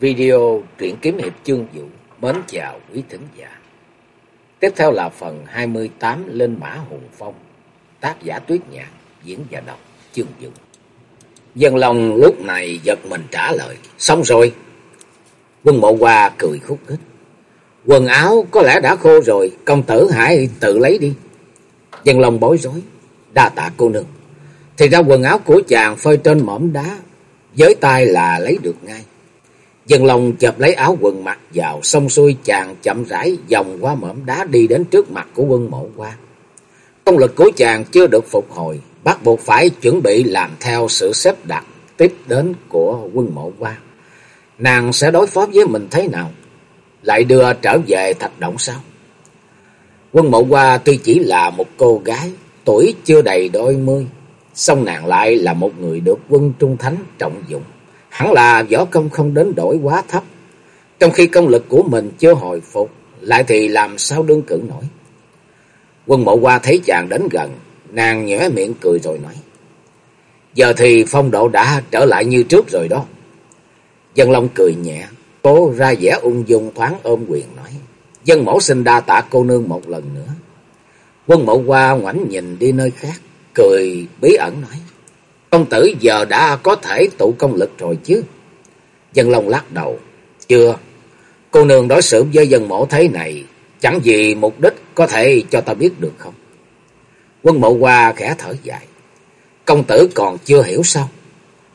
Video truyện kiếm hiệp chương vũ mến chào quý thính giả. Tiếp theo là phần 28 Lên Mã Hùng Phong, tác giả Tuyết Nhạc, diễn và đọc chương vũ. Dân Long lúc này giật mình trả lời, xong rồi. Quân Mộ Hoa cười khúc khích. Quần áo có lẽ đã khô rồi, công tử hãy tự lấy đi. Dân Long bối rối, đa tạ cô nương. Thì ra quần áo của chàng phơi trên mỏm đá, với tay là lấy được ngay. Dân lòng chợp lấy áo quần mặc vào, xong xuôi chàng chậm rãi vòng qua mỏm đá đi đến trước mặt của quân mộ qua. Công lực của chàng chưa được phục hồi, bắt buộc phải chuẩn bị làm theo sự xếp đặt tiếp đến của quân mộ qua. Nàng sẽ đối phó với mình thế nào? Lại đưa trở về thạch động sao? Quân mộ qua tuy chỉ là một cô gái, tuổi chưa đầy đôi mươi, song nàng lại là một người được quân trung thánh trọng dụng hẳn là võ công không đến đổi quá thấp. Trong khi công lực của mình chưa hồi phục, lại thì làm sao đương cử nổi. Quân mộ qua thấy chàng đến gần, nàng nhẽ miệng cười rồi nói. Giờ thì phong độ đã trở lại như trước rồi đó. Dân Long cười nhẹ, cố ra vẻ ung dung thoáng ôm quyền nói. Dân mẫu xin đa tạ cô nương một lần nữa. Quân mộ qua ngoảnh nhìn đi nơi khác, cười bí ẩn nói. Công tử giờ đã có thể tụ công lực rồi chứ? Dân Long lắc đầu. Chưa. Cô nương đối xử với dân mộ thế này. Chẳng gì mục đích có thể cho ta biết được không? Quân mộ qua khẽ thở dài. Công tử còn chưa hiểu sao?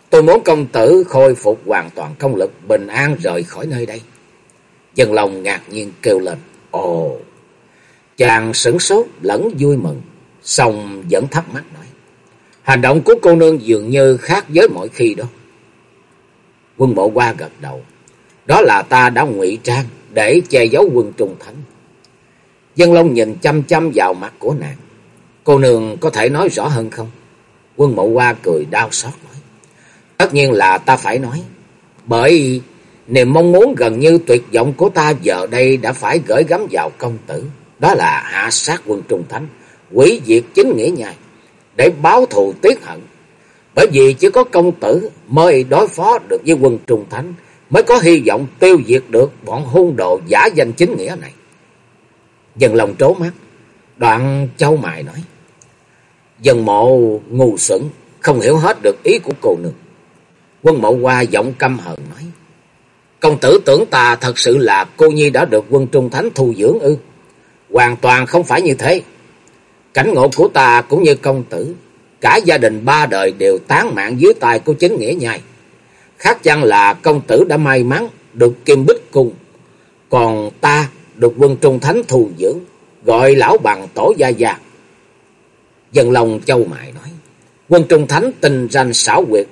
Tôi muốn công tử khôi phục hoàn toàn công lực bình an rời khỏi nơi đây. Dân Long ngạc nhiên kêu lên. Ồ! Chàng sửng sốt lẫn vui mừng. Xong vẫn thắc mắc nói. Hành động của cô nương dường như khác với mọi khi đó. Quân bộ qua gật đầu. Đó là ta đã ngụy trang để che giấu quân trung thánh. Dân Long nhìn chăm chăm vào mặt của nàng. Cô nương có thể nói rõ hơn không? Quân mộ qua cười đau xót nói. Tất nhiên là ta phải nói. Bởi niềm mong muốn gần như tuyệt vọng của ta giờ đây đã phải gửi gắm vào công tử. Đó là hạ sát quân trung thánh, quỷ diệt chính nghĩa nhai để báo thù tiết hận. Bởi vì chỉ có công tử mới đối phó được với quân Trung thánh, mới có hy vọng tiêu diệt được bọn hung đồ giả danh chính nghĩa này. Dần lòng trố mắt, đoạn châu mài nói. Dần mộ ngu xuẩn, không hiểu hết được ý của cô nương. Quân mộ qua giọng căm hờn nói. Công tử tưởng ta thật sự là cô nhi đã được quân trung thánh thu dưỡng ư. Hoàn toàn không phải như thế. Cảnh ngộ của ta cũng như công tử, cả gia đình ba đời đều tán mạng dưới tay của chính nghĩa nhai. Khác chăng là công tử đã may mắn được kim bích cung, còn ta được quân trung thánh thù dưỡng, gọi lão bằng tổ gia gia. Dân lòng châu mại nói, quân trung thánh tình danh xảo quyệt.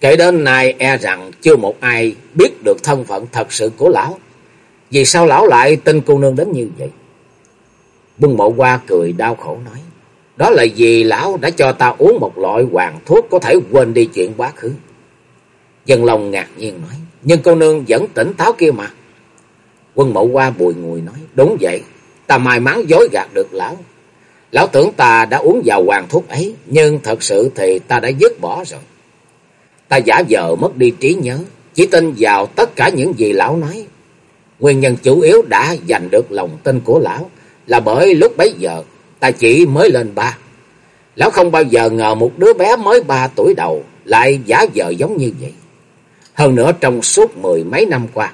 Kể đến nay e rằng chưa một ai biết được thân phận thật sự của lão. Vì sao lão lại tin cô nương đến như vậy? Bưng mộ qua cười đau khổ nói. Đó là vì lão đã cho ta uống một loại hoàng thuốc có thể quên đi chuyện quá khứ. Dân lòng ngạc nhiên nói. Nhưng cô nương vẫn tỉnh táo kia mà. Quân mộ qua bùi ngùi nói. Đúng vậy. Ta may mắn dối gạt được lão. Lão tưởng ta đã uống vào hoàng thuốc ấy. Nhưng thật sự thì ta đã dứt bỏ rồi. Ta giả vờ mất đi trí nhớ. Chỉ tin vào tất cả những gì lão nói. Nguyên nhân chủ yếu đã giành được lòng tin của lão là bởi lúc bấy giờ ta chỉ mới lên ba. Lão không bao giờ ngờ một đứa bé mới ba tuổi đầu lại giả vờ giống như vậy. Hơn nữa trong suốt mười mấy năm qua,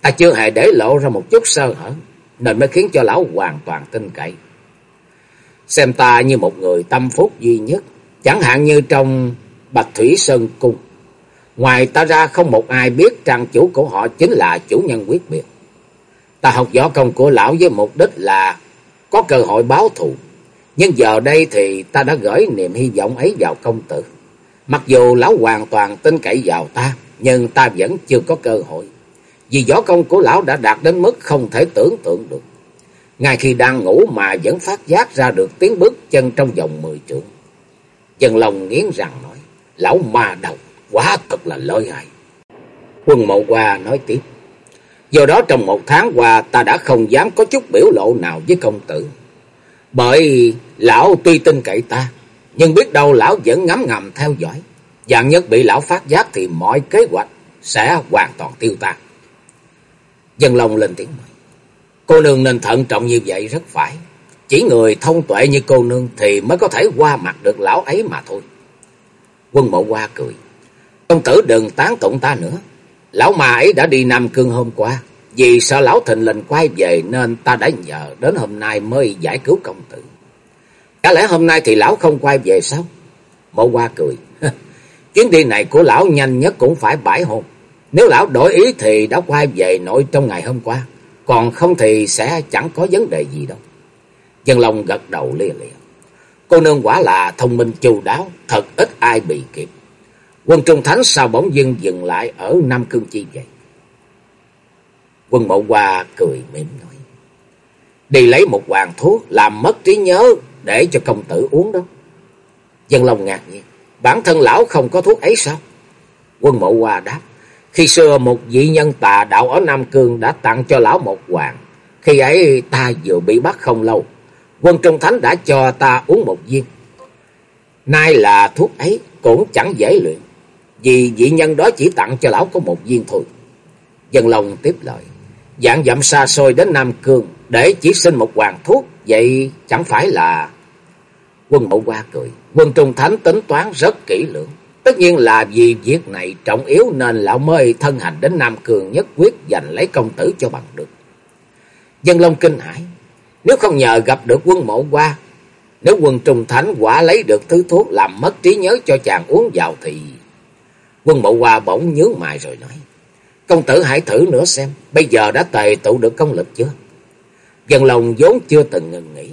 ta chưa hề để lộ ra một chút sơ hở, nên mới khiến cho lão hoàn toàn tin cậy. Xem ta như một người tâm phúc duy nhất, chẳng hạn như trong Bạch Thủy Sơn Cung. Ngoài ta ra không một ai biết trang chủ của họ chính là chủ nhân quyết biệt. Ta học võ công của lão với mục đích là có cơ hội báo thù. Nhưng giờ đây thì ta đã gửi niềm hy vọng ấy vào công tử. Mặc dù lão hoàn toàn tin cậy vào ta, nhưng ta vẫn chưa có cơ hội. Vì võ công của lão đã đạt đến mức không thể tưởng tượng được. Ngay khi đang ngủ mà vẫn phát giác ra được tiếng bước chân trong vòng mười trượng. trần lòng nghiến rằng nói, lão ma đầu, quá cực là lợi hại. Quân mộ qua nói tiếp. Do đó trong một tháng qua ta đã không dám có chút biểu lộ nào với công tử. Bởi lão tuy tin cậy ta, nhưng biết đâu lão vẫn ngắm ngầm theo dõi. Dạng nhất bị lão phát giác thì mọi kế hoạch sẽ hoàn toàn tiêu tan. Dân Long lên tiếng mời. Cô nương nên thận trọng như vậy rất phải. Chỉ người thông tuệ như cô nương thì mới có thể qua mặt được lão ấy mà thôi. Quân mộ qua cười. Công tử đừng tán tụng ta nữa. Lão mà ấy đã đi Nam Cương hôm qua. Vì sợ lão thịnh lệnh quay về nên ta đã nhờ đến hôm nay mới giải cứu công tử. Cả lẽ hôm nay thì lão không quay về sao? Mộ qua cười. Chuyến đi này của lão nhanh nhất cũng phải bãi hồn. Nếu lão đổi ý thì đã quay về nội trong ngày hôm qua. Còn không thì sẽ chẳng có vấn đề gì đâu. Dân Long gật đầu lia lịa. Cô nương quả là thông minh chu đáo, thật ít ai bị kịp. Quân Trung Thánh sao bỗng dưng dừng lại ở Nam Cương Chi vậy? Quân Mậu Hoa cười mỉm nói. Đi lấy một hoàng thuốc làm mất trí nhớ để cho công tử uống đó. Dân Long ngạc nhiên. Bản thân lão không có thuốc ấy sao? Quân Mậu Hoa đáp. Khi xưa một vị nhân tà đạo ở Nam Cương đã tặng cho lão một hoàng. Khi ấy ta vừa bị bắt không lâu. Quân Trung Thánh đã cho ta uống một viên. Nay là thuốc ấy cũng chẳng dễ luyện. Vì vị nhân đó chỉ tặng cho lão có một viên thôi. Dân Long tiếp lời. Dạng dặm xa xôi đến Nam Cương để chỉ xin một hoàng thuốc. Vậy chẳng phải là... Quân mẫu qua cười. Quân Trung Thánh tính toán rất kỹ lưỡng. Tất nhiên là vì việc này trọng yếu nên lão mới thân hành đến Nam Cường nhất quyết giành lấy công tử cho bằng được. Dân Long kinh hãi, nếu không nhờ gặp được quân mộ qua, nếu quân trùng thánh quả lấy được thứ thuốc làm mất trí nhớ cho chàng uống vào thì... Quân mộ hoa bỗng nhướng mày rồi nói, công tử hãy thử nữa xem, bây giờ đã tề tụ được công lực chưa? Dân lòng vốn chưa từng ngừng nghĩ,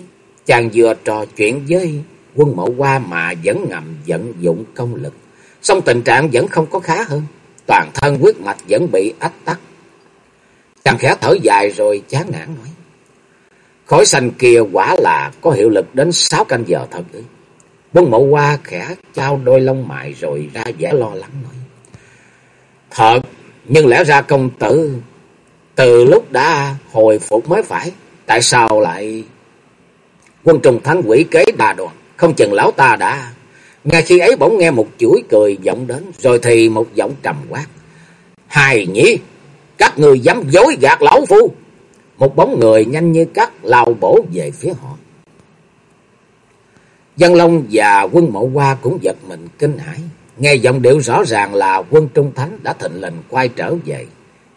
chàng vừa trò chuyện với quân mộ hoa mà vẫn ngầm vận dụng công lực song tình trạng vẫn không có khá hơn. Toàn thân huyết mạch vẫn bị ách tắc. Chàng khẽ thở dài rồi chán nản nói. Khói xanh kia quả là có hiệu lực đến sáu canh giờ thật đấy Quân mộ qua khẽ trao đôi lông mại rồi ra vẻ lo lắng nói. Thật, nhưng lẽ ra công tử từ lúc đã hồi phục mới phải. Tại sao lại... Quân trùng thánh quỷ kế đà đoàn, không chừng lão ta đã... Ngay khi ấy bỗng nghe một chuỗi cười vọng đến, rồi thì một giọng trầm quát. Hài nhỉ, các người dám dối gạt lão phu. Một bóng người nhanh như cắt lao bổ về phía họ. Dân Long và quân mộ hoa cũng giật mình kinh hãi. Nghe giọng điệu rõ ràng là quân Trung Thánh đã thịnh lệnh quay trở về,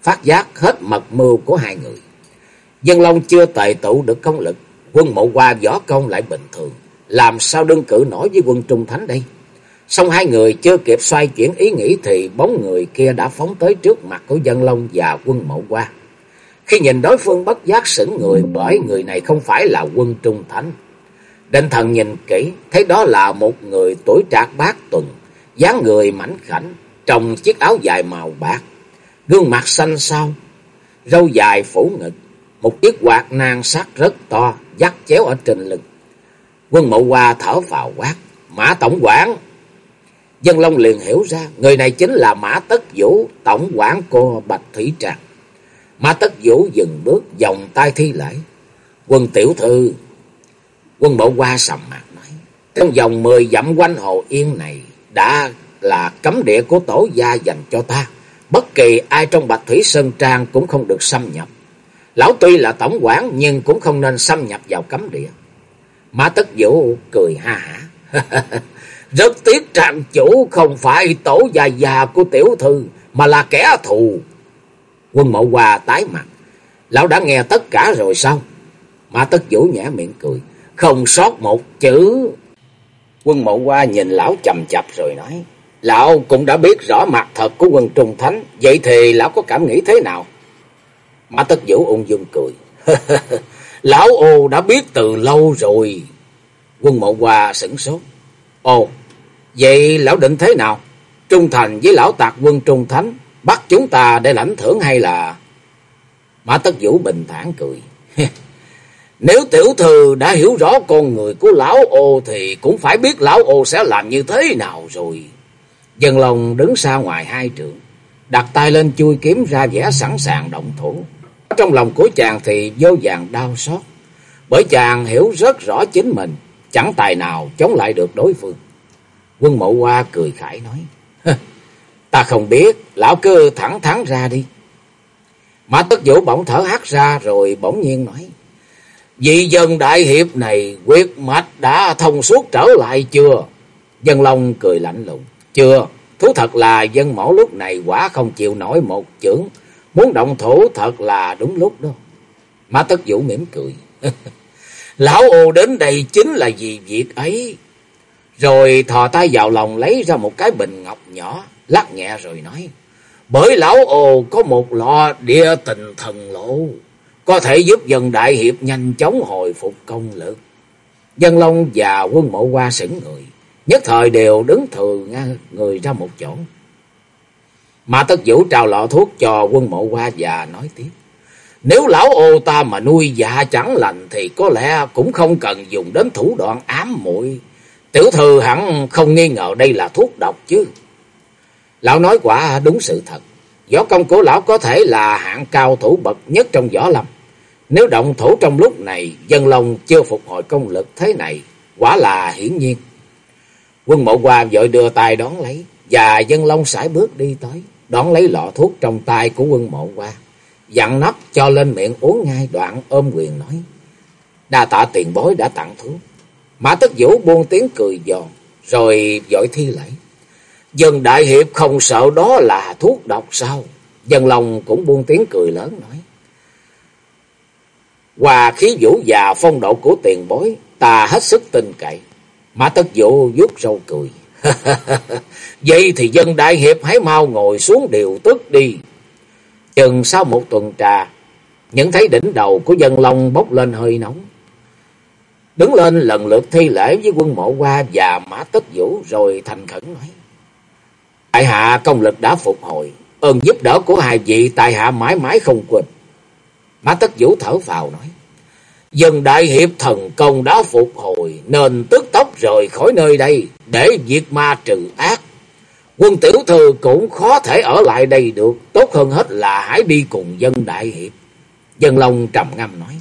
phát giác hết mật mưu của hai người. Dân Long chưa tề tụ được công lực, quân mộ hoa võ công lại bình thường làm sao đương cử nổi với quân Trung Thánh đây? Xong hai người chưa kịp xoay chuyển ý nghĩ thì bóng người kia đã phóng tới trước mặt của dân long và quân mộ Hoa. Khi nhìn đối phương bất giác sững người bởi người này không phải là quân Trung Thánh. Định thần nhìn kỹ, thấy đó là một người tuổi trạc bát tuần, dáng người mảnh khảnh, trong chiếc áo dài màu bạc, gương mặt xanh xao, râu dài phủ ngực, một chiếc quạt nang sắt rất to, dắt chéo ở trên lưng. Quân mậu hoa thở vào quát. Mã Tổng quản. Dân Long liền hiểu ra. Người này chính là Mã Tất Vũ. Tổng quản cô Bạch Thủy trạc Mã Tất Vũ dừng bước. Dòng tay thi lễ. Quân tiểu thư. Quân bộ qua sầm mặt nói. Trong vòng mười dặm quanh hồ yên này. Đã là cấm địa của tổ gia dành cho ta. Bất kỳ ai trong Bạch Thủy Sơn Trang cũng không được xâm nhập. Lão tuy là tổng quản nhưng cũng không nên xâm nhập vào cấm địa. Mã Tất Vũ cười ha hả. Rất tiếc trang chủ không phải tổ già già của tiểu thư, mà là kẻ thù. Quân mậu hòa tái mặt. Lão đã nghe tất cả rồi sao? Mã Tất Vũ nhả miệng cười. Không sót một chữ. Quân mộ hoa nhìn lão chầm chập rồi nói. Lão cũng đã biết rõ mặt thật của quân Trung Thánh. Vậy thì lão có cảm nghĩ thế nào? Mã Tất Vũ ung dung cười. Lão ô đã biết từ lâu rồi. Quân mộ qua sửng sốt. Ồ, vậy lão định thế nào? Trung thành với lão tạc quân Trung Thánh, bắt chúng ta để lãnh thưởng hay là... Mã Tất Vũ bình thản cười. Nếu tiểu thư đã hiểu rõ con người của lão ô thì cũng phải biết lão ô sẽ làm như thế nào rồi. Dân lòng đứng xa ngoài hai trường, đặt tay lên chui kiếm ra vẻ sẵn sàng động thủ. Trong lòng của chàng thì vô vàng đau xót. Bởi chàng hiểu rất rõ chính mình, chẳng tài nào chống lại được đối phương. Quân mộ hoa cười khải nói. Ta không biết, lão cứ thẳng thắn ra đi. Mã Tất Vũ bỗng thở hắt ra rồi bỗng nhiên nói. Vị dân đại hiệp này quyết mạch đã thông suốt trở lại chưa? Dân Long cười lạnh lùng. Chưa, thú thật là dân mẫu lúc này quả không chịu nổi một chưởng. Muốn động thủ thật là đúng lúc đó. má Tất Vũ mỉm cười. Lão ô đến đây chính là vì việc ấy. Rồi thò tay vào lòng lấy ra một cái bình ngọc nhỏ, lắc nhẹ rồi nói. Bởi lão ô có một lọ địa tình thần lộ, có thể giúp dân đại hiệp nhanh chóng hồi phục công lực. Dân Long và quân mộ qua sững người, nhất thời đều đứng thừa người ra một chỗ. Mà tất vũ trao lọ thuốc cho quân mộ qua và nói tiếp. Nếu lão ô ta mà nuôi dạ chẳng lành thì có lẽ cũng không cần dùng đến thủ đoạn ám muội Tiểu thư hẳn không nghi ngờ đây là thuốc độc chứ. Lão nói quả đúng sự thật. Võ công của lão có thể là hạng cao thủ bậc nhất trong võ lâm. Nếu động thủ trong lúc này, dân long chưa phục hồi công lực thế này, quả là hiển nhiên. Quân mộ hoa vội đưa tay đón lấy, và dân long sải bước đi tới, đón lấy lọ thuốc trong tay của quân mộ hoa Dặn nắp cho lên miệng uống ngay đoạn ôm quyền nói. Đa tạ tiền bối đã tặng thuốc. Mã Tất Vũ buông tiếng cười giòn, rồi vội thi lễ. Dân Đại Hiệp không sợ đó là thuốc độc sao? Dân lòng cũng buông tiếng cười lớn nói. hòa khí vũ và phong độ của tiền bối, ta hết sức tin cậy. Mã Tất Vũ vuốt râu cười. Vậy thì dân Đại Hiệp hãy mau ngồi xuống điều tức đi. Chừng sau một tuần trà, nhận thấy đỉnh đầu của dân long bốc lên hơi nóng. Đứng lên lần lượt thi lễ với quân mộ qua và mã tất vũ rồi thành khẩn nói. Tại hạ công lực đã phục hồi, ơn giúp đỡ của hai vị tại hạ mãi mãi không quên. Mã tất vũ thở vào nói. Dân đại hiệp thần công đã phục hồi nên tức tốc rời khỏi nơi đây để diệt ma trừ ác. Quân tiểu thư cũng khó thể ở lại đây được, tốt hơn hết là hãy đi cùng dân đại hiệp. Dân Long trầm ngâm nói.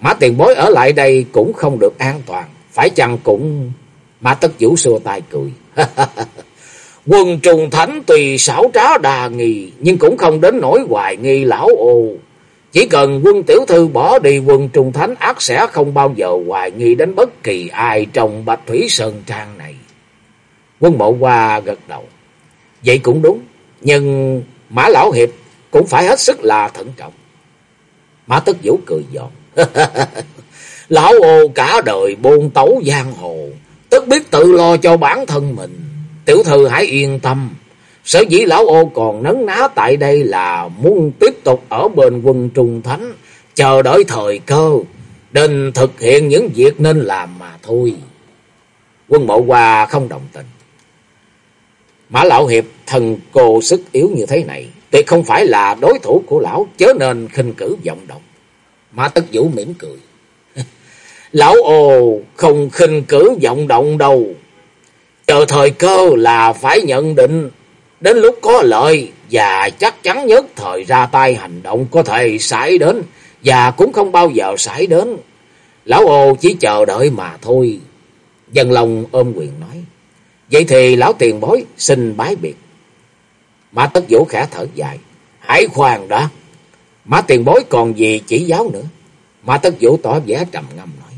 Mã tiền bối ở lại đây cũng không được an toàn. Phải chăng cũng... Mã tất vũ xua tay cười. Quân trùng thánh tùy xảo trá đà nghi, nhưng cũng không đến nỗi hoài nghi lão ô. Chỉ cần quân tiểu thư bỏ đi quân trùng thánh ác sẽ không bao giờ hoài nghi đến bất kỳ ai trong bạch thủy sơn trang này. Quân mộ qua gật đầu. Vậy cũng đúng, nhưng Mã Lão Hiệp cũng phải hết sức là thận trọng. Mã Tất Vũ cười giòn. Lão ô cả đời bôn tấu giang hồ, tất biết tự lo cho bản thân mình. Tiểu thư hãy yên tâm. Sở dĩ lão ô còn nấn ná tại đây là muốn tiếp tục ở bên quân trung thánh, chờ đợi thời cơ, nên thực hiện những việc nên làm mà thôi. Quân mộ qua không đồng tình. Mã lão hiệp thần cô sức yếu như thế này, tuyệt không phải là đối thủ của lão, chớ nên khinh cử vọng động. Mã Tất Vũ mỉm cười. Lão ồ không khinh cử vọng động đâu. Chờ thời cơ là phải nhận định. Đến lúc có lợi và chắc chắn nhất, thời ra tay hành động có thể xảy đến. Và cũng không bao giờ xảy đến. Lão ô chỉ chờ đợi mà thôi. Dân lòng ôm quyền nói. Vậy thì lão tiền bối xin bái biệt. Mã Tất Vũ khẽ thở dài. Hãy khoan đã. Mã tiền bối còn gì chỉ giáo nữa. Mã tất vũ tỏ vẻ trầm ngâm nói.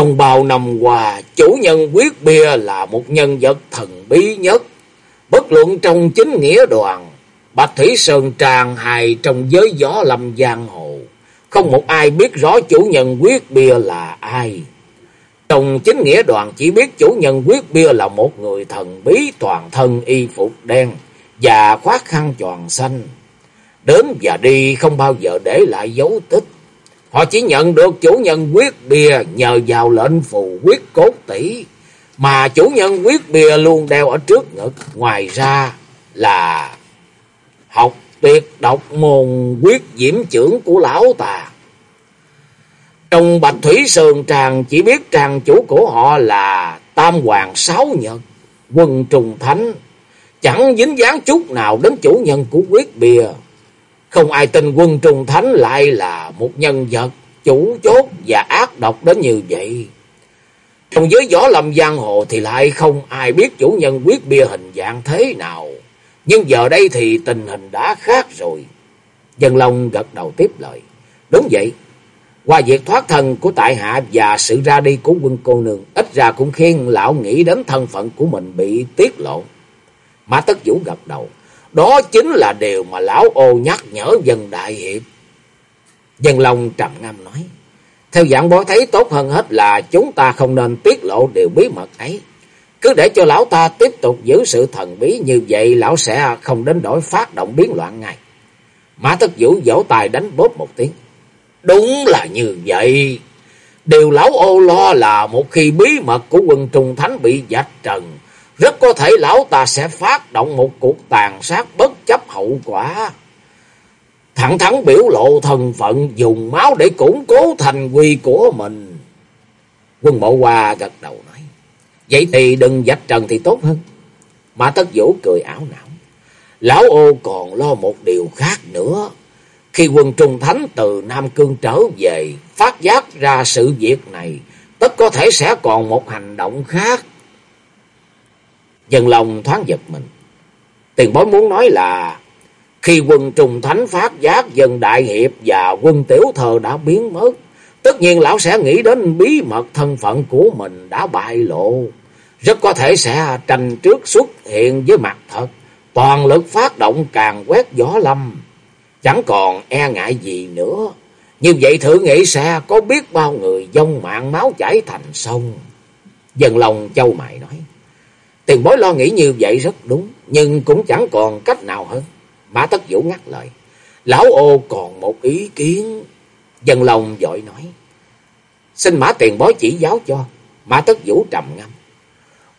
Trong bao năm qua, chủ nhân quyết bia là một nhân vật thần bí nhất. Bất luận trong chính nghĩa đoàn, Bạch Thủy Sơn tràn hài trong giới gió lâm giang hồ. Không một ai biết rõ chủ nhân quyết bia là ai. Trong chính nghĩa đoàn chỉ biết chủ nhân quyết bia là một người thần bí toàn thân y phục đen và khoác khăn tròn xanh. Đến và đi không bao giờ để lại dấu tích. Họ chỉ nhận được chủ nhân quyết bìa nhờ vào lệnh phù quyết cốt tỷ. Mà chủ nhân quyết bìa luôn đeo ở trước ngực. Ngoài ra là học tuyệt độc môn quyết diễm trưởng của lão tà. Trong Bạch Thủy sườn Tràng chỉ biết tràng chủ của họ là Tam Hoàng Sáu Nhật, quân trùng thánh. Chẳng dính dáng chút nào đến chủ nhân của quyết bìa. Không ai tin quân trùng thánh lại là một nhân vật chủ chốt và ác độc đến như vậy. Trong giới võ lâm giang hồ thì lại không ai biết chủ nhân quyết bia hình dạng thế nào. Nhưng giờ đây thì tình hình đã khác rồi. Dân Long gật đầu tiếp lời. Đúng vậy. Qua việc thoát thân của tại hạ và sự ra đi của quân cô nương, ít ra cũng khiến lão nghĩ đến thân phận của mình bị tiết lộ. Mã Tất Vũ gật đầu. Đó chính là điều mà lão ô nhắc nhở dân đại hiệp. Dân Long trầm ngâm nói. Theo dạng bói thấy tốt hơn hết là chúng ta không nên tiết lộ điều bí mật ấy. Cứ để cho lão ta tiếp tục giữ sự thần bí như vậy lão sẽ không đến đổi phát động biến loạn ngay. Mã Tất Vũ vỗ tài đánh bóp một tiếng. Đúng là như vậy. Điều lão ô lo là một khi bí mật của quân Trung Thánh bị dạch trần, rất có thể lão ta sẽ phát động một cuộc tàn sát bất chấp hậu quả. Thẳng thắn biểu lộ thân phận dùng máu để củng cố thành quy của mình. Quân bộ hoa gật đầu nói. Vậy thì đừng dạch trần thì tốt hơn. Mà tất vũ cười ảo não. Lão ô còn lo một điều khác nữa. Khi quân Trung Thánh từ Nam Cương trở về, phát giác ra sự việc này, tất có thể sẽ còn một hành động khác. Dân lòng thoáng giật mình. Tiền bối muốn nói là khi quân trùng Thánh phát giác dân Đại Hiệp và quân Tiểu Thờ đã biến mất, tất nhiên lão sẽ nghĩ đến bí mật thân phận của mình đã bại lộ. Rất có thể sẽ tranh trước xuất hiện với mặt thật, toàn lực phát động càng quét gió lâm. Chẳng còn e ngại gì nữa. Như vậy thử nghĩ sẽ có biết bao người dông mạng máu chảy thành sông. Dần lòng châu mại nói. Tiền bối lo nghĩ như vậy rất đúng. Nhưng cũng chẳng còn cách nào hơn. Mã Tất Vũ ngắt lời. Lão ô còn một ý kiến. Dân lòng dội nói. Xin mã tiền bối chỉ giáo cho. Mã Tất Vũ trầm ngâm.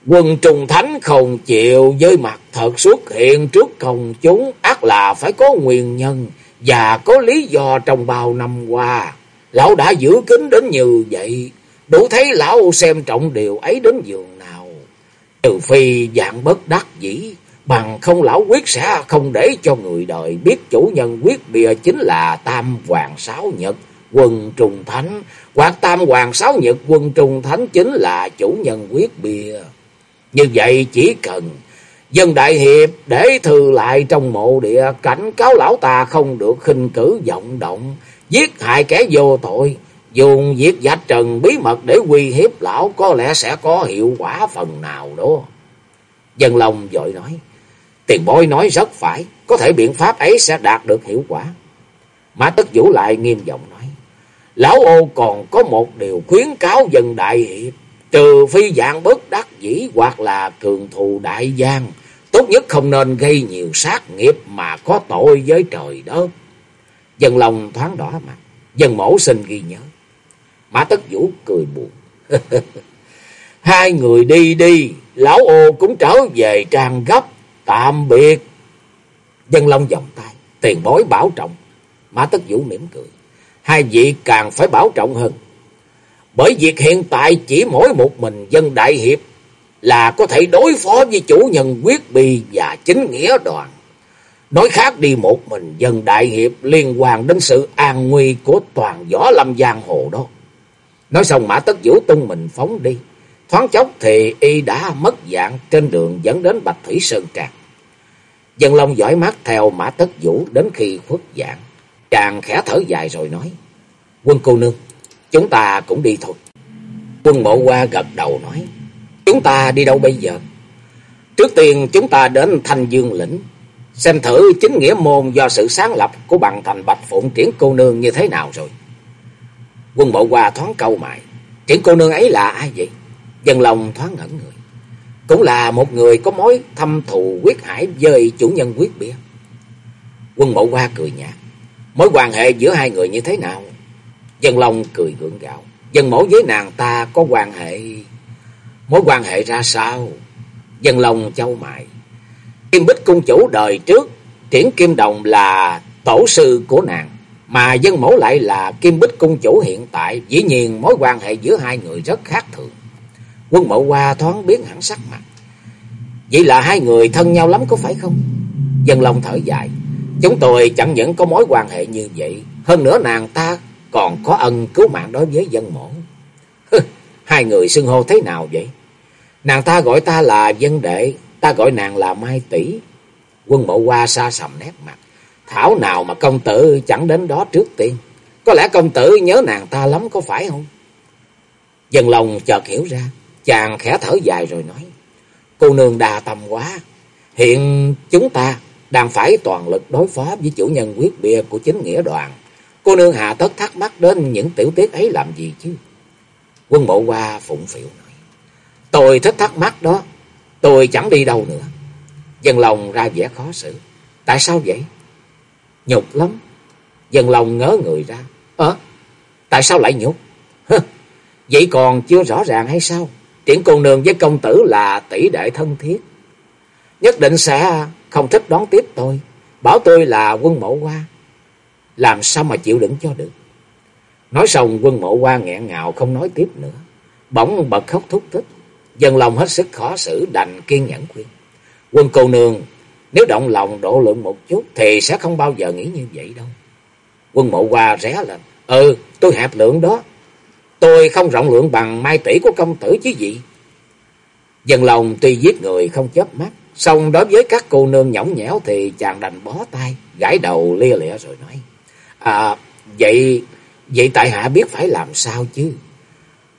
Quân trùng thánh không chịu với mặt thật xuất hiện trước công chúng ác là phải có nguyên nhân và có lý do trong bao năm qua. Lão đã giữ kín đến như vậy, đủ thấy lão xem trọng điều ấy đến giường nào. Trừ phi dạng bất đắc dĩ, bằng không lão quyết sẽ không để cho người đời biết chủ nhân quyết bìa chính là Tam Hoàng Sáu Nhật quân trùng thánh, hoặc Tam Hoàng Sáu Nhật quân trùng thánh chính là chủ nhân quyết bìa. Như vậy chỉ cần dân đại hiệp để thư lại trong mộ địa cảnh cáo lão ta không được khinh cử vọng động, giết hại kẻ vô tội, dùng việc dạch trần bí mật để uy hiếp lão có lẽ sẽ có hiệu quả phần nào đó. Dân lòng dội nói, tiền bối nói rất phải, có thể biện pháp ấy sẽ đạt được hiệu quả. Mã Tất Vũ lại nghiêm giọng nói, lão ô còn có một điều khuyến cáo dân đại hiệp, Trừ phi dạng bất đắc dĩ hoặc là cường thù đại gian, tốt nhất không nên gây nhiều sát nghiệp mà có tội với trời đất. Dân lòng thoáng đỏ mặt, dân mẫu xin ghi nhớ. Mã Tất Vũ cười buồn. Hai người đi đi, lão ô cũng trở về trang gấp, tạm biệt. Dân Long vòng tay, tiền bối bảo trọng. Mã Tất Vũ mỉm cười. Hai vị càng phải bảo trọng hơn. Bởi việc hiện tại chỉ mỗi một mình dân đại hiệp là có thể đối phó với chủ nhân quyết bi và chính nghĩa đoàn. Nói khác đi một mình dân đại hiệp liên quan đến sự an nguy của toàn võ lâm giang hồ đó. Nói xong Mã Tất Vũ tung mình phóng đi. Thoáng chốc thì y đã mất dạng trên đường dẫn đến Bạch Thủy Sơn Tràng. Dân Long dõi mắt theo Mã Tất Vũ đến khi khuất dạng. Chàng khẽ thở dài rồi nói. Quân cô nương, Chúng ta cũng đi thôi. Quân mộ qua gật đầu nói. Chúng ta đi đâu bây giờ? Trước tiên chúng ta đến Thanh Dương lĩnh. Xem thử chính nghĩa môn do sự sáng lập của bằng thành Bạch Phụng triển cô nương như thế nào rồi. Quân bộ qua thoáng câu mại. Triển cô nương ấy là ai vậy? Dân lòng thoáng ngẩn người. Cũng là một người có mối thâm thù quyết hải với chủ nhân quyết bia. Quân bộ qua cười nhạt. Mối quan hệ giữa hai người như thế nào? Dân Long cười gượng gạo. Dân mẫu với nàng ta có quan hệ... Mối quan hệ ra sao? Dân Long châu mại. Kim Bích Cung chủ đời trước, Triển Kim Đồng là tổ sư của nàng. Mà dân mẫu lại là Kim Bích Cung chủ hiện tại. Dĩ nhiên mối quan hệ giữa hai người rất khác thường. Quân mẫu qua thoáng biến hẳn sắc mặt. Vậy là hai người thân nhau lắm có phải không? Dân Long thở dài. Chúng tôi chẳng những có mối quan hệ như vậy. Hơn nữa nàng ta còn có ân cứu mạng đối với dân mổ. Hai người xưng hô thế nào vậy? Nàng ta gọi ta là dân đệ, ta gọi nàng là Mai Tỷ. Quân mộ qua xa sầm nét mặt. Thảo nào mà công tử chẳng đến đó trước tiên. Có lẽ công tử nhớ nàng ta lắm có phải không? Dân lòng chợt hiểu ra. Chàng khẽ thở dài rồi nói. Cô nương đa tâm quá. Hiện chúng ta đang phải toàn lực đối phó với chủ nhân quyết bia của chính nghĩa đoàn. Cô nương hạ tất thắc mắc đến những tiểu tiết ấy làm gì chứ? Quân bộ qua phụng phịu nói. Tôi thích thắc mắc đó. Tôi chẳng đi đâu nữa. Dân lòng ra vẻ khó xử. Tại sao vậy? Nhục lắm. Dân lòng ngớ người ra. Ờ, tại sao lại nhục? vậy còn chưa rõ ràng hay sao? Tiễn cô nương với công tử là tỷ đệ thân thiết. Nhất định sẽ không thích đón tiếp tôi. Bảo tôi là quân mộ qua. Làm sao mà chịu đựng cho được. Nói xong quân mộ qua nghẹn ngào không nói tiếp nữa. Bỗng bật khóc thúc thích. Dân lòng hết sức khó xử đành kiên nhẫn khuyên. Quân cô nương nếu động lòng độ lượng một chút thì sẽ không bao giờ nghĩ như vậy đâu. Quân mộ qua ré lên. Ừ tôi hẹp lượng đó. Tôi không rộng lượng bằng mai tỷ của công tử chứ gì. Dân lòng tuy giết người không chớp mắt. Xong đối với các cô nương nhõng nhẽo thì chàng đành bó tay, gãi đầu lia lịa rồi nói. À, vậy, vậy tại hạ biết phải làm sao chứ?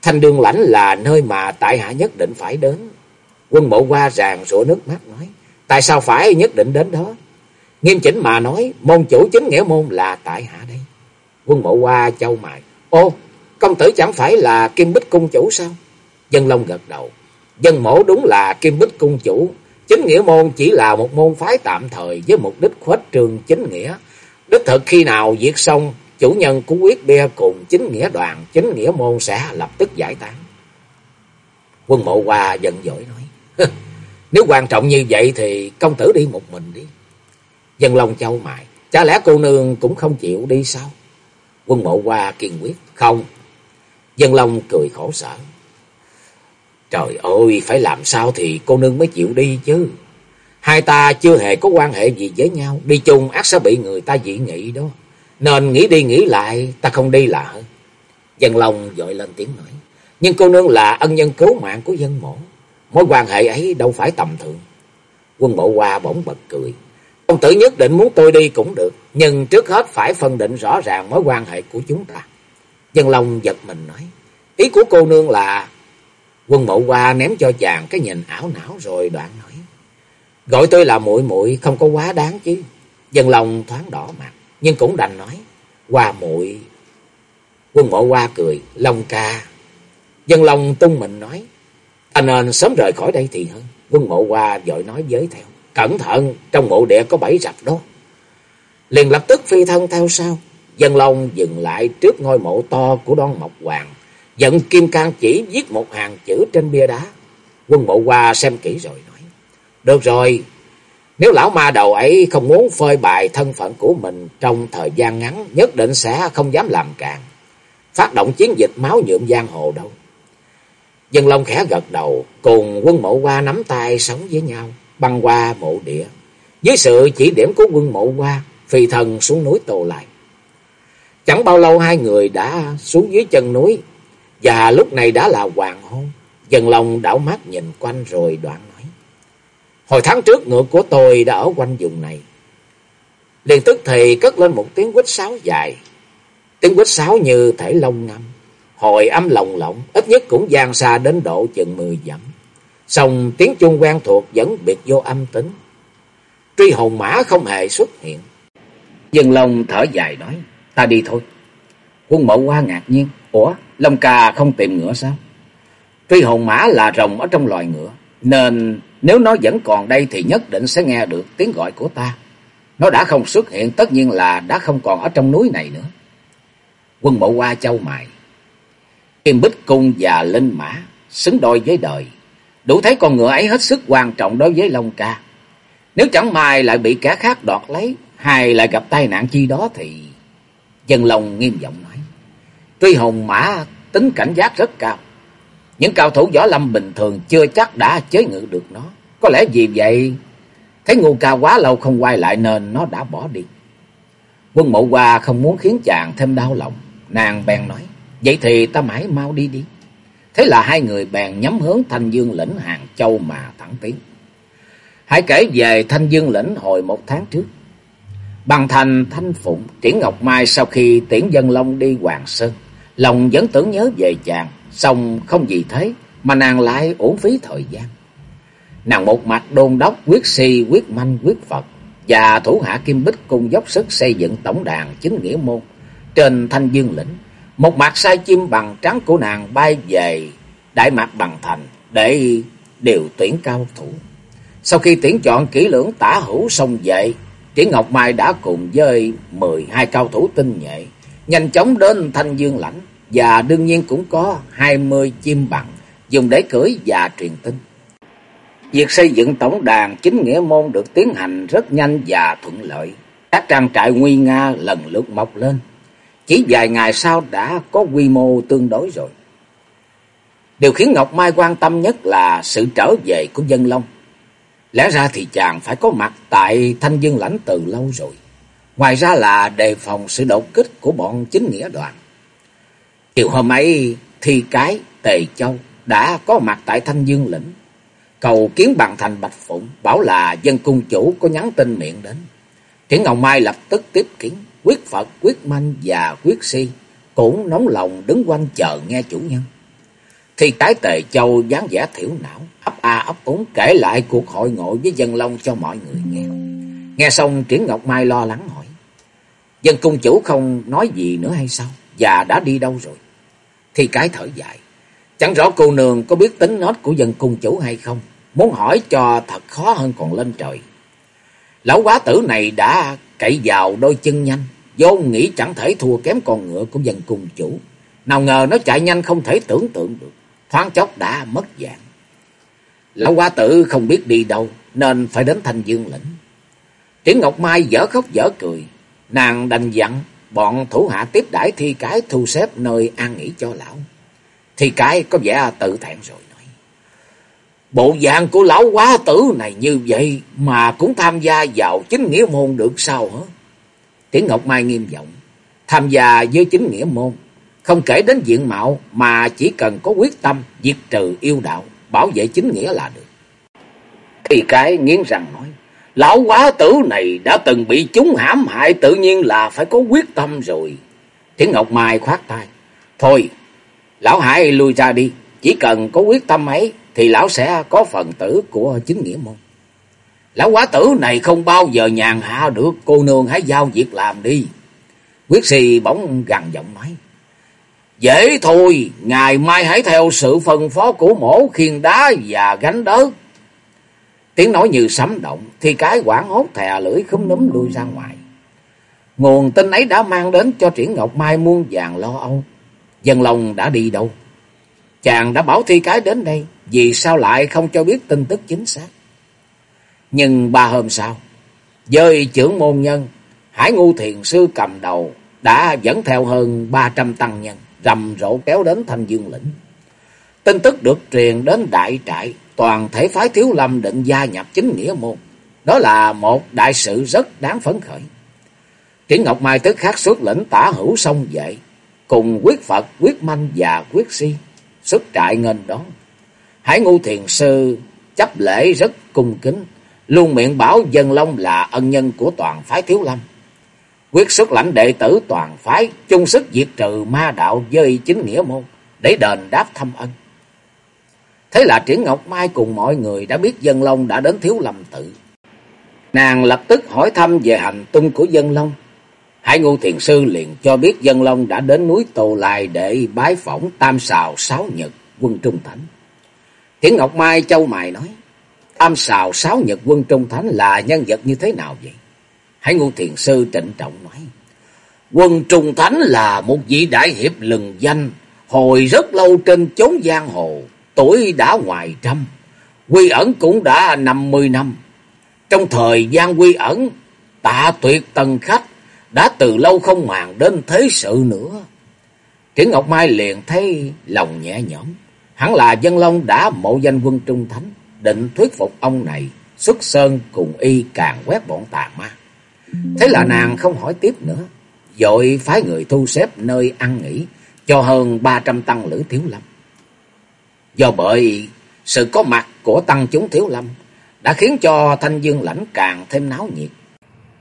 Thanh đường lãnh là nơi mà tại hạ nhất định phải đến. Quân mộ qua ràng rủa nước mắt nói. Tại sao phải nhất định đến đó? Nghiêm chỉnh mà nói, môn chủ chính nghĩa môn là tại hạ đây. Quân mộ qua châu mài. Ô, công tử chẳng phải là Kim Bích Cung chủ sao? Dân Long gật đầu. Dân mổ đúng là Kim Bích Cung chủ. Chính nghĩa môn chỉ là một môn phái tạm thời với mục đích khuếch trường chính nghĩa. Đích thực khi nào diệt xong, chủ nhân của quyết bia cùng chính nghĩa đoàn, chính nghĩa môn sẽ lập tức giải tán. Quân mộ qua giận dỗi nói, nếu quan trọng như vậy thì công tử đi một mình đi. Dân Long châu mại, chả lẽ cô nương cũng không chịu đi sao? Quân mộ qua kiên quyết, không. Dân Long cười khổ sở. Trời ơi, phải làm sao thì cô nương mới chịu đi chứ. Hai ta chưa hề có quan hệ gì với nhau, đi chung ác sẽ bị người ta dị nghị đó. Nên nghĩ đi nghĩ lại, ta không đi là hơn. Dân Long dội lên tiếng nói. Nhưng cô nương là ân nhân cứu mạng của dân mộ. Mối quan hệ ấy đâu phải tầm thường. Quân bộ qua bỗng bật cười. Công tử nhất định muốn tôi đi cũng được. Nhưng trước hết phải phân định rõ ràng mối quan hệ của chúng ta. Dân Long giật mình nói. Ý của cô nương là Quân mộ qua ném cho chàng cái nhìn ảo não rồi đoạn nói. Gọi tôi là muội muội không có quá đáng chứ. Dân Long thoáng đỏ mặt, nhưng cũng đành nói. Qua muội Quân mộ qua cười, Long ca. Dân Long tung mình nói anh nên sớm rời khỏi đây thì hơn. Quân mộ qua dội nói với theo. Cẩn thận, trong mộ địa có bảy rập đó. Liền lập tức phi thân theo sau. Dân Long dừng lại trước ngôi mộ to của Đoan Mộc Hoàng Giận kim can chỉ viết một hàng chữ trên bia đá. Quân bộ qua xem kỹ rồi nói. Được rồi, nếu lão ma đầu ấy không muốn phơi bại thân phận của mình trong thời gian ngắn, nhất định sẽ không dám làm càn. Phát động chiến dịch máu nhuộm giang hồ đâu. Dân Long khẽ gật đầu, cùng quân mộ qua nắm tay sống với nhau, băng qua mộ địa. Dưới sự chỉ điểm của quân mộ qua, phi thần xuống núi Tô Lại. Chẳng bao lâu hai người đã xuống dưới chân núi, và lúc này đã là hoàng hôn. Dần long đảo mắt nhìn quanh rồi đoạn nói. Hồi tháng trước ngựa của tôi đã ở quanh vùng này. Liền tức thì cất lên một tiếng quýt sáo dài. Tiếng quýt sáo như thể lông ngâm. Hồi âm lồng lộng, ít nhất cũng gian xa đến độ chừng mười dặm. Xong tiếng chuông quen thuộc vẫn biệt vô âm tính. Truy hồn mã không hề xuất hiện. Dân Long thở dài nói, ta đi thôi. Quân mộ qua ngạc nhiên, ủa, Long ca không tìm ngựa sao? Truy hồn mã là rồng ở trong loài ngựa, nên nếu nó vẫn còn đây thì nhất định sẽ nghe được tiếng gọi của ta. Nó đã không xuất hiện tất nhiên là đã không còn ở trong núi này nữa. Quân mẫu qua châu mài. Kim Bích Cung và Linh Mã xứng đôi với đời. Đủ thấy con ngựa ấy hết sức quan trọng đối với Long ca. Nếu chẳng may lại bị kẻ khác đoạt lấy, hay lại gặp tai nạn chi đó thì... Dân Long nghiêm giọng nói. Tuy hồng mã tính cảnh giác rất cao. Những cao thủ võ lâm bình thường chưa chắc đã chế ngự được nó. Có lẽ vì vậy, thấy ngu ca quá lâu không quay lại nên nó đã bỏ đi. Quân mộ qua không muốn khiến chàng thêm đau lòng. Nàng bèn nói, vậy thì ta mãi mau đi đi. Thế là hai người bèn nhắm hướng Thanh Dương lĩnh Hàng Châu mà thẳng tiến. Hãy kể về Thanh Dương lĩnh hồi một tháng trước. Bằng thành Thanh Phụng, Triển Ngọc Mai sau khi tiễn dân long đi Hoàng Sơn, lòng vẫn tưởng nhớ về chàng, xong không gì thế mà nàng lại uổng phí thời gian. Nàng một mặt đôn đốc quyết si, quyết manh, quyết Phật và thủ hạ Kim Bích cùng dốc sức xây dựng tổng đàn chính nghĩa môn trên Thanh Dương lĩnh. Một mặt sai chim bằng trắng của nàng bay về Đại Mạc Bằng Thành để điều tuyển cao thủ. Sau khi tuyển chọn kỹ lưỡng tả hữu xong dậy, Triển Ngọc Mai đã cùng với mười hai cao thủ tinh nhuệ nhanh chóng đến Thanh Dương lãnh và đương nhiên cũng có hai mươi chim bằng dùng để cưỡi và truyền tin. Việc xây dựng tổng đàn chính nghĩa môn được tiến hành rất nhanh và thuận lợi. Các trang trại nguy nga lần lượt mọc lên. Chỉ vài ngày sau đã có quy mô tương đối rồi. Điều khiến Ngọc Mai quan tâm nhất là sự trở về của dân Long. Lẽ ra thì chàng phải có mặt tại Thanh Dương lãnh từ lâu rồi. Ngoài ra là đề phòng sự đột kích của bọn chính nghĩa đoàn. Chiều hôm ấy, Thi Cái, Tề Châu đã có mặt tại Thanh Dương lĩnh. Cầu kiến bằng thành Bạch Phụng, bảo là dân cung chủ có nhắn tin miệng đến. Triển Ngọc Mai lập tức tiếp kiến, quyết Phật, quyết Manh và quyết Si, cũng nóng lòng đứng quanh chờ nghe chủ nhân. Thì tái tề châu dáng vẻ thiểu não, ấp a ấp úng kể lại cuộc hội ngộ với dân long cho mọi người nghe. Nghe xong Triển Ngọc Mai lo lắng hỏi. Dân cung chủ không nói gì nữa hay sao? Và đã đi đâu rồi? Thì cái thở dài. Chẳng rõ cô nương có biết tính nết của dân cung chủ hay không? Muốn hỏi cho thật khó hơn còn lên trời. Lão quá tử này đã cậy vào đôi chân nhanh vốn nghĩ chẳng thể thua kém con ngựa của dân cung chủ. Nào ngờ nó chạy nhanh không thể tưởng tượng được. Thoáng chốc đã mất dạng. Lão hoa tử không biết đi đâu. Nên phải đến thanh dương lĩnh. Triển Ngọc Mai dở khóc dở cười. Nàng đành dặn bọn thủ hạ tiếp đãi thi cái thu xếp nơi an nghỉ cho lão. Thi cái có vẻ tự thẹn rồi nói. Bộ dạng của lão quá tử này như vậy mà cũng tham gia vào chính nghĩa môn được sao hả? Tiễn Ngọc Mai nghiêm giọng. Tham gia với chính nghĩa môn. Không kể đến diện mạo mà chỉ cần có quyết tâm diệt trừ yêu đạo, bảo vệ chính nghĩa là được. Thì cái nghiến răng nói. Lão quá tử này đã từng bị chúng hãm hại tự nhiên là phải có quyết tâm rồi. Tiếng Ngọc Mai khoát tay. Thôi, lão hãy lui ra đi. Chỉ cần có quyết tâm ấy thì lão sẽ có phần tử của chính nghĩa môn. Lão quá tử này không bao giờ nhàn hạ được. Cô nương hãy giao việc làm đi. Quyết si bỗng gằn giọng nói. Dễ thôi, ngày mai hãy theo sự phân phó của mổ khiên đá và gánh đớt. Tiếng nói như sấm động, thì cái quảng hốt thè lưỡi khúm núm lui ra ngoài. Nguồn tin ấy đã mang đến cho Triển Ngọc Mai muôn vàng lo âu. Dân lòng đã đi đâu? Chàng đã bảo thi cái đến đây, vì sao lại không cho biết tin tức chính xác? Nhưng ba hôm sau, dơi trưởng môn nhân, Hải Ngu Thiền Sư cầm đầu, đã dẫn theo hơn ba trăm tăng nhân, rầm rộ kéo đến Thanh Dương Lĩnh. Tin tức được truyền đến đại trại, toàn thể phái thiếu lâm định gia nhập chính nghĩa môn. Đó là một đại sự rất đáng phấn khởi. Triển Ngọc Mai tức khắc xuất lĩnh tả hữu sông dậy, cùng quyết Phật, quyết Manh và quyết Si xuất trại nghênh đón. Hải Ngu Thiền Sư chấp lễ rất cung kính, luôn miệng bảo dân long là ân nhân của toàn phái thiếu lâm. Quyết xuất lãnh đệ tử toàn phái, chung sức diệt trừ ma đạo với chính nghĩa môn, để đền đáp thâm ân. Thế là Triển Ngọc Mai cùng mọi người đã biết Dân Long đã đến Thiếu Lâm Tự. Nàng lập tức hỏi thăm về hành tung của Dân Long. Hải Ngô Thiền Sư liền cho biết Dân Long đã đến núi tù Lai để bái phỏng Tam Sào Sáu Nhật quân Trung Thánh. Triển Ngọc Mai châu mài nói, âm Sào Sáu Nhật quân Trung Thánh là nhân vật như thế nào vậy? Hải Ngô Thiền Sư trịnh trọng nói, Quân Trung Thánh là một vị đại hiệp lừng danh, hồi rất lâu trên chốn giang hồ, tuổi đã ngoài trăm, quy ẩn cũng đã năm mươi năm. Trong thời gian quy ẩn, tạ tuyệt tần khách đã từ lâu không màng đến thế sự nữa. Triển Ngọc Mai liền thấy lòng nhẹ nhõm, hẳn là dân long đã mộ danh quân trung thánh, định thuyết phục ông này xuất sơn cùng y càng quét bọn tà ma. Thế là nàng không hỏi tiếp nữa, dội phái người thu xếp nơi ăn nghỉ cho hơn ba trăm tăng lữ thiếu lâm. Do bởi sự có mặt của tăng chúng Thiếu Lâm đã khiến cho Thanh Dương lãnh càng thêm náo nhiệt.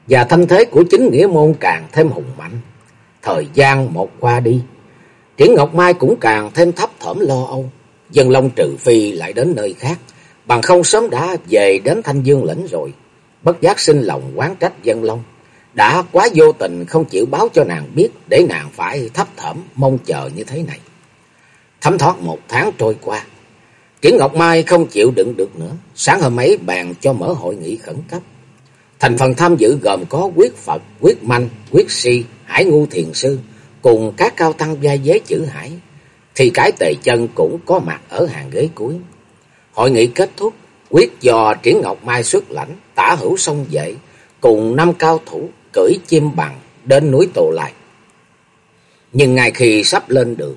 Và thanh thế của chính nghĩa môn càng thêm hùng mạnh. Thời gian một qua đi, Triển Ngọc Mai cũng càng thêm thấp thỏm lo âu. Dân Long trừ phi lại đến nơi khác, bằng không sớm đã về đến Thanh Dương lĩnh rồi. Bất giác sinh lòng quán trách Dân Long, đã quá vô tình không chịu báo cho nàng biết để nàng phải thấp thỏm mong chờ như thế này. Thấm thoát một tháng trôi qua, kiến Ngọc Mai không chịu đựng được nữa, sáng hôm ấy bàn cho mở hội nghị khẩn cấp. Thành phần tham dự gồm có quyết Phật, quyết Manh, quyết Si, Hải Ngu Thiền Sư, cùng các cao tăng gia giới chữ Hải. Thì cái tề chân cũng có mặt ở hàng ghế cuối. Hội nghị kết thúc, quyết do Triển Ngọc Mai xuất lãnh, tả hữu sông dậy, cùng năm cao thủ cưỡi chim bằng đến núi Tổ Lai. Nhưng ngay khi sắp lên đường,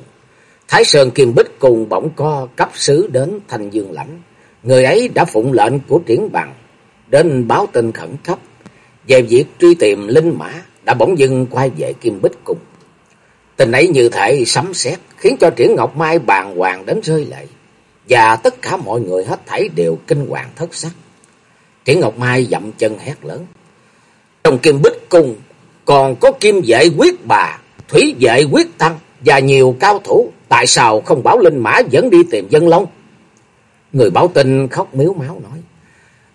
Thái Sơn Kim Bích cùng bỗng co cấp sứ đến Thanh Dương Lãnh. Người ấy đã phụng lệnh của triển bằng đến báo tin khẩn cấp về việc truy tìm linh mã đã bỗng dưng quay về Kim Bích cùng. Tình ấy như thể sấm sét khiến cho Triển Ngọc Mai bàng hoàng đến rơi lệ. Và tất cả mọi người hết thảy đều kinh hoàng thất sắc. Triển Ngọc Mai dậm chân hét lớn. Trong Kim Bích Cung còn có kim vệ quyết bà, thủy vệ quyết tăng và nhiều cao thủ. Tại sao không bảo linh mã dẫn đi tìm dân long? Người báo tin khóc miếu máu nói.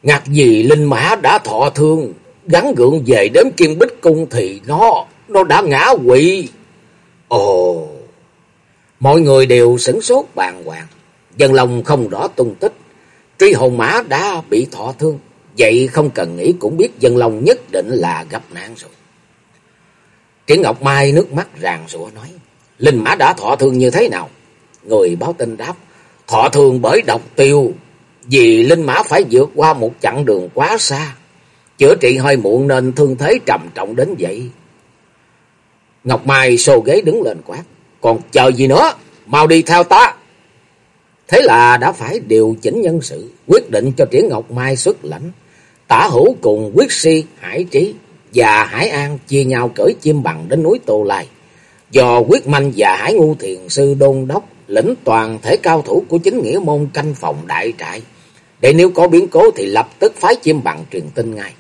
Ngạc gì linh mã đã thọ thương, gắn gượng về đến Kim Bích Cung thì nó, nó đã ngã quỵ. Ồ, mọi người đều sửng sốt bàng hoàng. Dân lòng không rõ tung tích. Truy hồn mã đã bị thọ thương. Vậy không cần nghĩ cũng biết dân lòng nhất định là gặp nạn rồi. Triển Ngọc Mai nước mắt ràng rụa nói. Linh mã đã thọ thương như thế nào? Người báo tin đáp. Thọ thương bởi độc tiêu. Vì linh mã phải vượt qua một chặng đường quá xa. Chữa trị hơi muộn nên thương thế trầm trọng đến vậy. Ngọc Mai xô ghế đứng lên quát. Còn chờ gì nữa? Mau đi theo ta. Thế là đã phải điều chỉnh nhân sự. Quyết định cho Triển Ngọc Mai xuất lãnh. Tả hữu cùng quyết si, hải trí và hải an chia nhau cởi chim bằng đến núi Tô Lai. Do quyết manh và hải ngu thiền sư đôn đốc lĩnh toàn thể cao thủ của chính nghĩa môn canh phòng đại trại. Để nếu có biến cố thì lập tức phái chim bằng truyền tin ngay.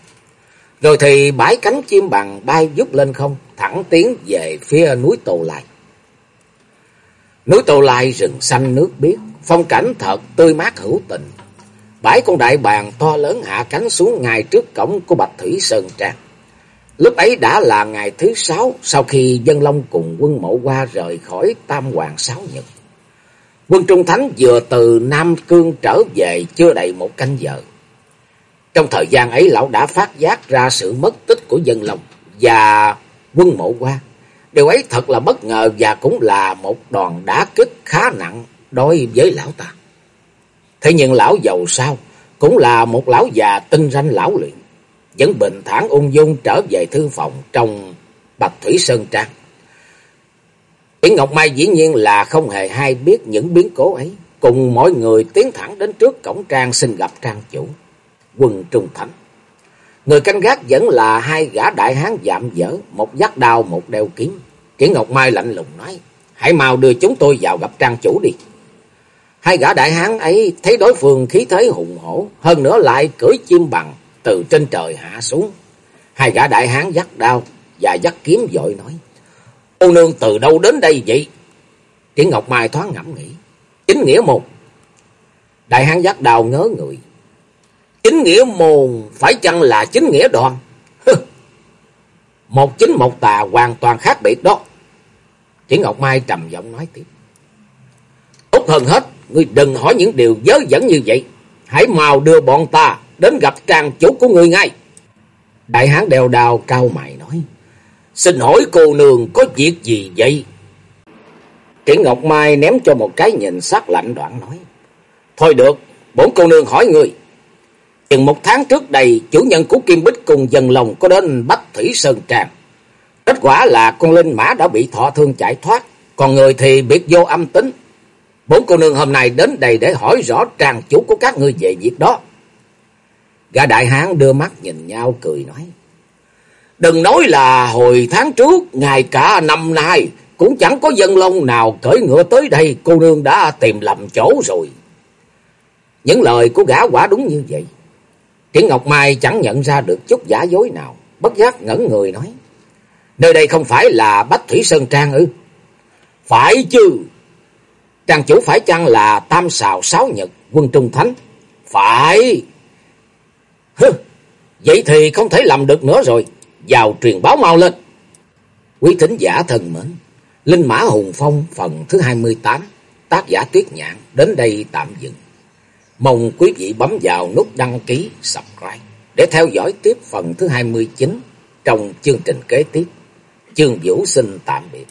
Rồi thì bãi cánh chim bằng bay giúp lên không, thẳng tiến về phía núi Tô Lai. Núi Tô Lai rừng xanh nước biếc, phong cảnh thật tươi mát hữu tình. Bãi con đại bàng to lớn hạ cánh xuống ngay trước cổng của Bạch Thủy Sơn Trang. Lúc ấy đã là ngày thứ sáu sau khi Dân Long cùng quân mẫu qua rời khỏi Tam Hoàng Sáu Nhật. Quân Trung Thánh vừa từ Nam Cương trở về chưa đầy một canh giờ. Trong thời gian ấy lão đã phát giác ra sự mất tích của Dân Long và quân mộ qua. Điều ấy thật là bất ngờ và cũng là một đòn đá kích khá nặng đối với lão ta. Thế nhưng lão giàu sao cũng là một lão già tinh ranh lão luyện vẫn bình thản ung dung trở về thư phòng trong Bạch Thủy Sơn Trang. Yến Ngọc Mai dĩ nhiên là không hề hay biết những biến cố ấy, cùng mọi người tiến thẳng đến trước cổng trang xin gặp trang chủ, quân Trung Thánh. Người canh gác vẫn là hai gã đại hán dạm dở, một dắt đao, một đeo kiếm. Kiến Ngọc Mai lạnh lùng nói, hãy mau đưa chúng tôi vào gặp trang chủ đi. Hai gã đại hán ấy thấy đối phương khí thế hùng hổ, hơn nữa lại cưỡi chim bằng, từ trên trời hạ xuống. Hai gã đại hán dắt đao và dắt kiếm dội nói. Ô nương từ đâu đến đây vậy? Kiến Ngọc Mai thoáng ngẫm nghĩ. Chính nghĩa một. Đại hán dắt đao ngớ người. Chính nghĩa môn phải chăng là chính nghĩa đoàn? một chính một tà hoàn toàn khác biệt đó. Triển Ngọc Mai trầm giọng nói tiếp. út hơn hết, ngươi đừng hỏi những điều dớ dẫn như vậy. Hãy mau đưa bọn ta đến gặp trang chủ của ngươi ngay. Đại hán đèo đào cao mày nói. Xin hỏi cô nương có việc gì vậy? Triển Ngọc Mai ném cho một cái nhìn sắc lạnh đoạn nói. Thôi được, bốn cô nương hỏi người. Chừng một tháng trước đây, chủ nhân của Kim Bích cùng dân lòng có đến Bách Thủy Sơn Tràng. Kết quả là con linh mã đã bị thọ thương chạy thoát, còn người thì biệt vô âm tính. Bốn cô nương hôm nay đến đây để hỏi rõ tràng chủ của các ngươi về việc đó. Gã đại hán đưa mắt nhìn nhau cười nói. Đừng nói là hồi tháng trước, ngày cả năm nay, cũng chẳng có dân lông nào cởi ngựa tới đây, cô nương đã tìm lầm chỗ rồi. Những lời của gã quả đúng như vậy. Triển Ngọc Mai chẳng nhận ra được chút giả dối nào, bất giác ngẩn người nói. Nơi đây không phải là Bách Thủy Sơn Trang ư? Phải chứ. Trang chủ phải chăng là Tam Sào Sáu Nhật, quân Trung Thánh? Phải. Hừ, vậy thì không thể làm được nữa rồi. Vào truyền báo mau lên. Quý thính giả thần mến, Linh Mã Hùng Phong phần thứ 28, tác giả Tuyết Nhạn đến đây tạm dừng. Mong quý vị bấm vào nút đăng ký, subscribe để theo dõi tiếp phần thứ 29 trong chương trình kế tiếp. Chương Vũ xin tạm biệt.